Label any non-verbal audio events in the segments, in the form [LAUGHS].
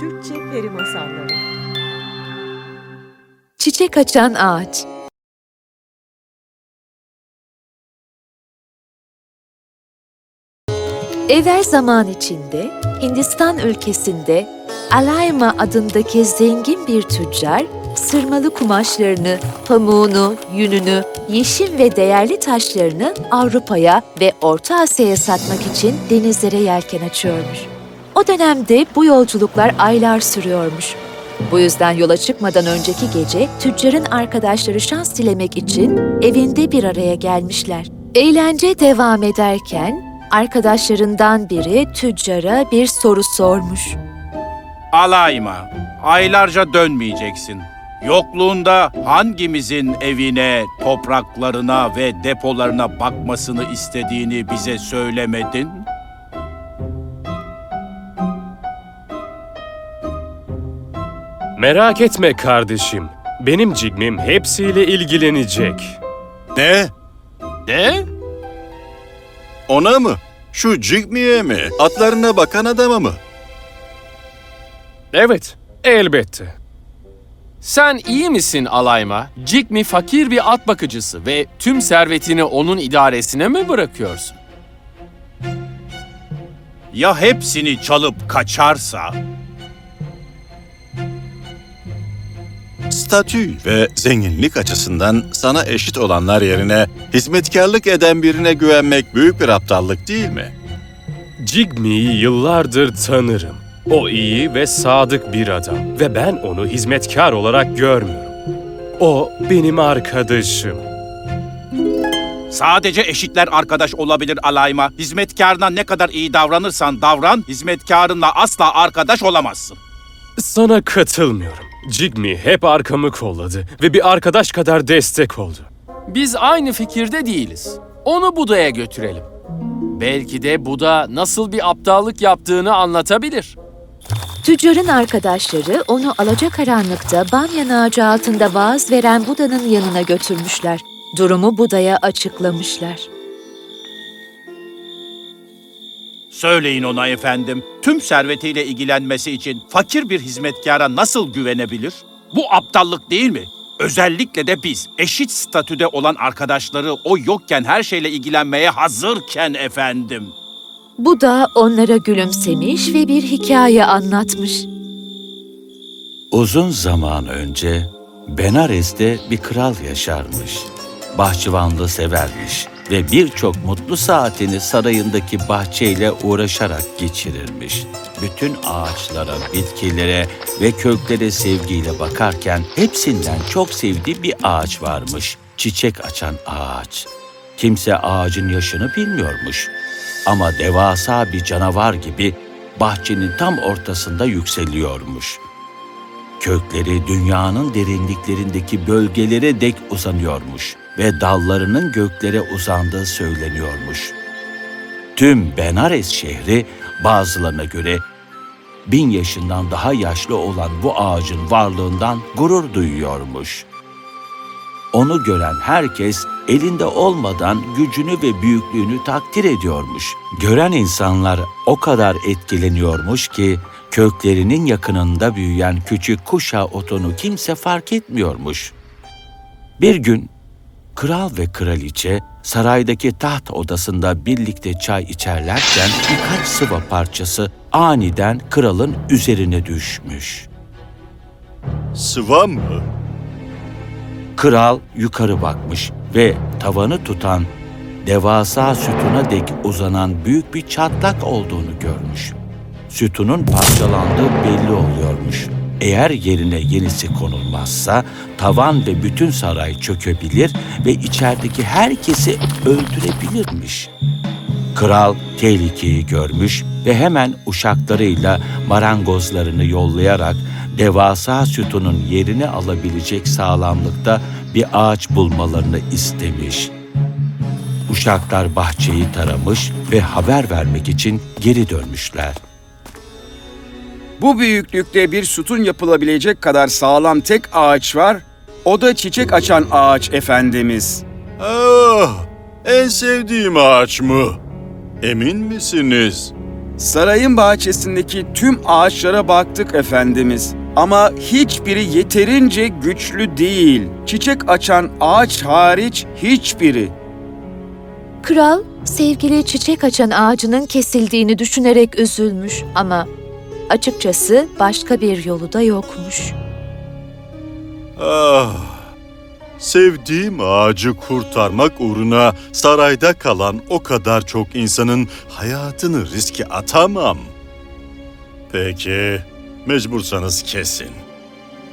Türkçe Peri Masalları Çiçek açan ağaç. Evvel zaman içinde Hindistan ülkesinde Alayma adındaki zengin bir tüccar sırmalı kumaşlarını, pamuğunu, yününü, yeşil ve değerli taşlarını Avrupa'ya ve Orta Asya'ya satmak için denizlere yelken açıyormuş. O dönemde bu yolculuklar aylar sürüyormuş. Bu yüzden yola çıkmadan önceki gece tüccarın arkadaşları şans dilemek için evinde bir araya gelmişler. Eğlence devam ederken arkadaşlarından biri tüccara bir soru sormuş. Alayma, aylarca dönmeyeceksin. Yokluğunda hangimizin evine, topraklarına ve depolarına bakmasını istediğini bize söylemedin? Merak etme kardeşim. Benim cigmim hepsiyle ilgilenecek. Ne? De? Ona mı? Şu Jigme'ye mi? Atlarına bakan adama mı? Evet, elbette. Sen iyi misin Alayma? Jigme fakir bir at bakıcısı ve tüm servetini onun idaresine mi bırakıyorsun? Ya hepsini çalıp kaçarsa? Statü ve zenginlik açısından sana eşit olanlar yerine hizmetkarlık eden birine güvenmek büyük bir aptallık değil mi? Jigme'yi yıllardır tanırım. O iyi ve sadık bir adam ve ben onu hizmetkar olarak görmüyorum. O benim arkadaşım. Sadece eşitler arkadaş olabilir Alayma. Hizmetkarına ne kadar iyi davranırsan davran, hizmetkarınla asla arkadaş olamazsın. Sana katılmıyorum. Jigme hep arkamı kolladı ve bir arkadaş kadar destek oldu. Biz aynı fikirde değiliz. Onu Buda'ya götürelim. Belki de Buda nasıl bir aptallık yaptığını anlatabilir. Tüccarın arkadaşları onu alacakaranlıkta banyan ağacı altında vaaz veren Buda'nın yanına götürmüşler. Durumu Buda'ya açıklamışlar. Söyleyin ona efendim, tüm servetiyle ilgilenmesi için fakir bir hizmetkara nasıl güvenebilir? Bu aptallık değil mi? Özellikle de biz, eşit statüde olan arkadaşları o yokken her şeyle ilgilenmeye hazırken efendim. Buda onlara gülümsemiş ve bir hikaye anlatmış. Uzun zaman önce Benares'te bir kral yaşarmış. Bahçıvanlığı severmiş ve birçok mutlu saatini sarayındaki bahçeyle uğraşarak geçirirmiş. Bütün ağaçlara, bitkilere ve köklere sevgiyle bakarken hepsinden çok sevdiği bir ağaç varmış. Çiçek açan ağaç. Kimse ağacın yaşını bilmiyormuş. Ama devasa bir canavar gibi bahçenin tam ortasında yükseliyormuş. Kökleri dünyanın derinliklerindeki bölgelere dek uzanıyormuş ve dallarının göklere uzandığı söyleniyormuş. Tüm Benares şehri bazılarına göre bin yaşından daha yaşlı olan bu ağacın varlığından gurur duyuyormuş. Onu gören herkes elinde olmadan gücünü ve büyüklüğünü takdir ediyormuş. Gören insanlar o kadar etkileniyormuş ki köklerinin yakınında büyüyen küçük kuşa otunu kimse fark etmiyormuş. Bir gün kral ve kraliçe saraydaki taht odasında birlikte çay içerlerken birkaç sıva parçası aniden kralın üzerine düşmüş. Sıva mı? Kral yukarı bakmış ve tavanı tutan, devasa sütuna dek uzanan büyük bir çatlak olduğunu görmüş. Sütunun parçalandığı belli oluyormuş. Eğer yerine yenisi konulmazsa tavan ve bütün saray çökebilir ve içerideki herkesi öldürebilirmiş. Kral tehlikeyi görmüş ve hemen uşaklarıyla marangozlarını yollayarak devasa sütunun yerini alabilecek sağlamlıkta bir ağaç bulmalarını istemiş. Uşaklar bahçeyi taramış ve haber vermek için geri dönmüşler. Bu büyüklükte bir sütun yapılabilecek kadar sağlam tek ağaç var. O da çiçek açan ağaç efendimiz. Ah, en sevdiğim ağaç mı? Emin misiniz? Sarayın bahçesindeki tüm ağaçlara baktık efendimiz. Ama hiçbiri yeterince güçlü değil. Çiçek açan ağaç hariç hiçbiri. Kral, sevgili çiçek açan ağacının kesildiğini düşünerek üzülmüş ama açıkçası başka bir yolu da yokmuş. Ah, sevdiğim ağacı kurtarmak uğruna sarayda kalan o kadar çok insanın hayatını riske atamam. Peki, mecbursanız kesin.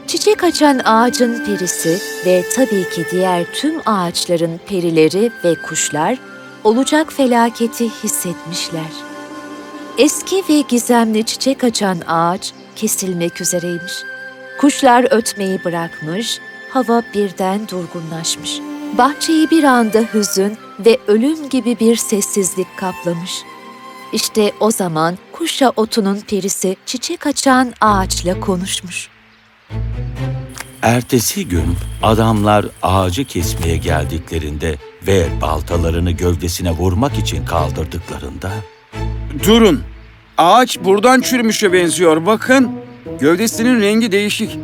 Çiçek açan ağacın perisi ve tabii ki diğer tüm ağaçların perileri ve kuşlar olacak felaketi hissetmişler. Eski ve gizemli çiçek açan ağaç kesilmek üzereymiş. Kuşlar ötmeyi bırakmış, hava birden durgunlaşmış. Bahçeyi bir anda hüzün ve ölüm gibi bir sessizlik kaplamış. İşte o zaman kuşa otunun perisi çiçek açan ağaçla konuşmuş. Ertesi gün adamlar ağacı kesmeye geldiklerinde ve baltalarını gövdesine vurmak için kaldırdıklarında Durun. Ağaç buradan çürümüşe benziyor bakın. Gövdesinin rengi değişik.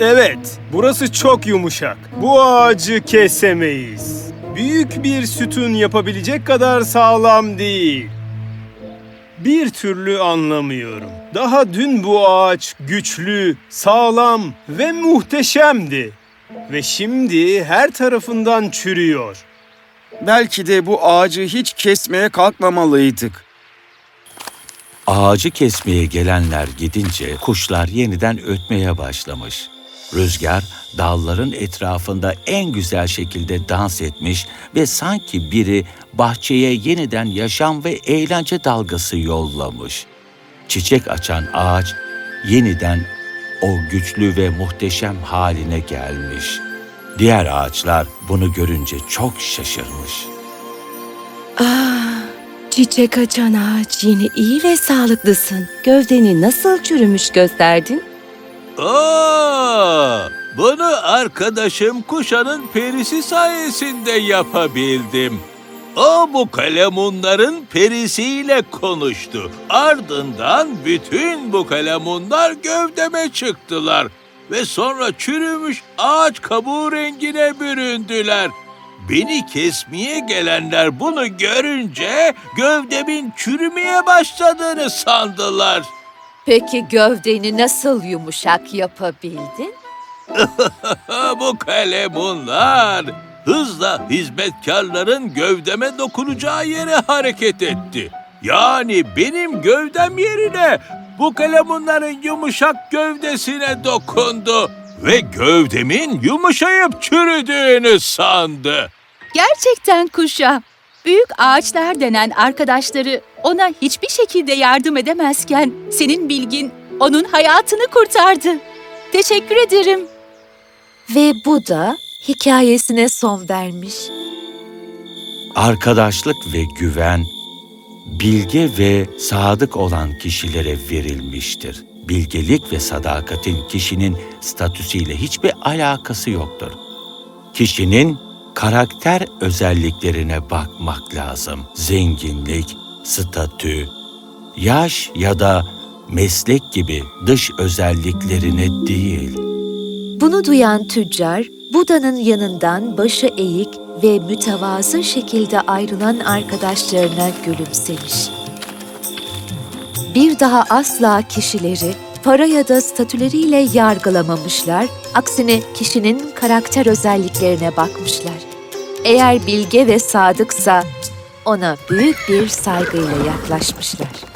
Evet, burası çok yumuşak. Bu ağacı kesemeyiz. Büyük bir sütun yapabilecek kadar sağlam değil. Bir türlü anlamıyorum. Daha dün bu ağaç güçlü, sağlam ve muhteşemdi. Ve şimdi her tarafından çürüyor. Belki de bu ağacı hiç kesmeye kalkmamalıydık. ağacı kesmeye gelenler gidince kuşlar yeniden ötmeye başlamış. Rüzgar dalların etrafında en güzel şekilde dans etmiş ve sanki biri bahçeye yeniden yaşam ve eğlence dalgası yollamış. Çiçek açan ağaç yeniden o güçlü ve muhteşem haline gelmiş. Diğer ağaçlar bunu görünce çok şaşırmış. Çiçek açan ağaç yine iyi ve sağlıklısın. Gövdeni nasıl çürümüş gösterdin? Aa, bunu arkadaşım Kuşa'nın perisi sayesinde yapabildim. O bu kalemunların perisiyle konuştu. Ardından bütün bu kalemunlar gövdeme çıktılar. Ve sonra çürümüş ağaç kabuğu rengine büründüler. Beni kesmeye gelenler bunu görünce gövdemin çürümeye başladığını sandılar. Peki gövdeni nasıl yumuşak yapabildin? [LAUGHS] Bu kalemunlar hızla hizmetkarların gövdeme dokunacağı yere hareket etti. Yani benim gövdem yerine bu kalemunların yumuşak gövdesine dokundu ve gövdemin yumuşayıp çürüdüğünü sandı. Gerçekten kuşa. Büyük ağaçlar denen arkadaşları ona hiçbir şekilde yardım edemezken senin bilgin onun hayatını kurtardı. Teşekkür ederim. Ve bu da hikayesine son vermiş. arkadaşlık ve güven bilge ve sadık olan kişilere verilmiştir. Bilgelik ve sadakatin kişinin statüsüyle hiçbir alakası yoktur. Kişinin karakter özelliklerine bakmak lazım. Zenginlik, statü, yaş ya da meslek gibi dış özelliklerine değil. Bunu duyan tüccar, Buda'nın yanından başı eğik ve mütevazı şekilde ayrılan arkadaşlarına gülümsemiş. Bir daha asla kişileri para ya da statüleriyle yargılamamışlar, aksine kişinin karakter özelliklerine bakmışlar. Eğer bilge ve sadıksa ona büyük bir saygıyla yaklaşmışlar.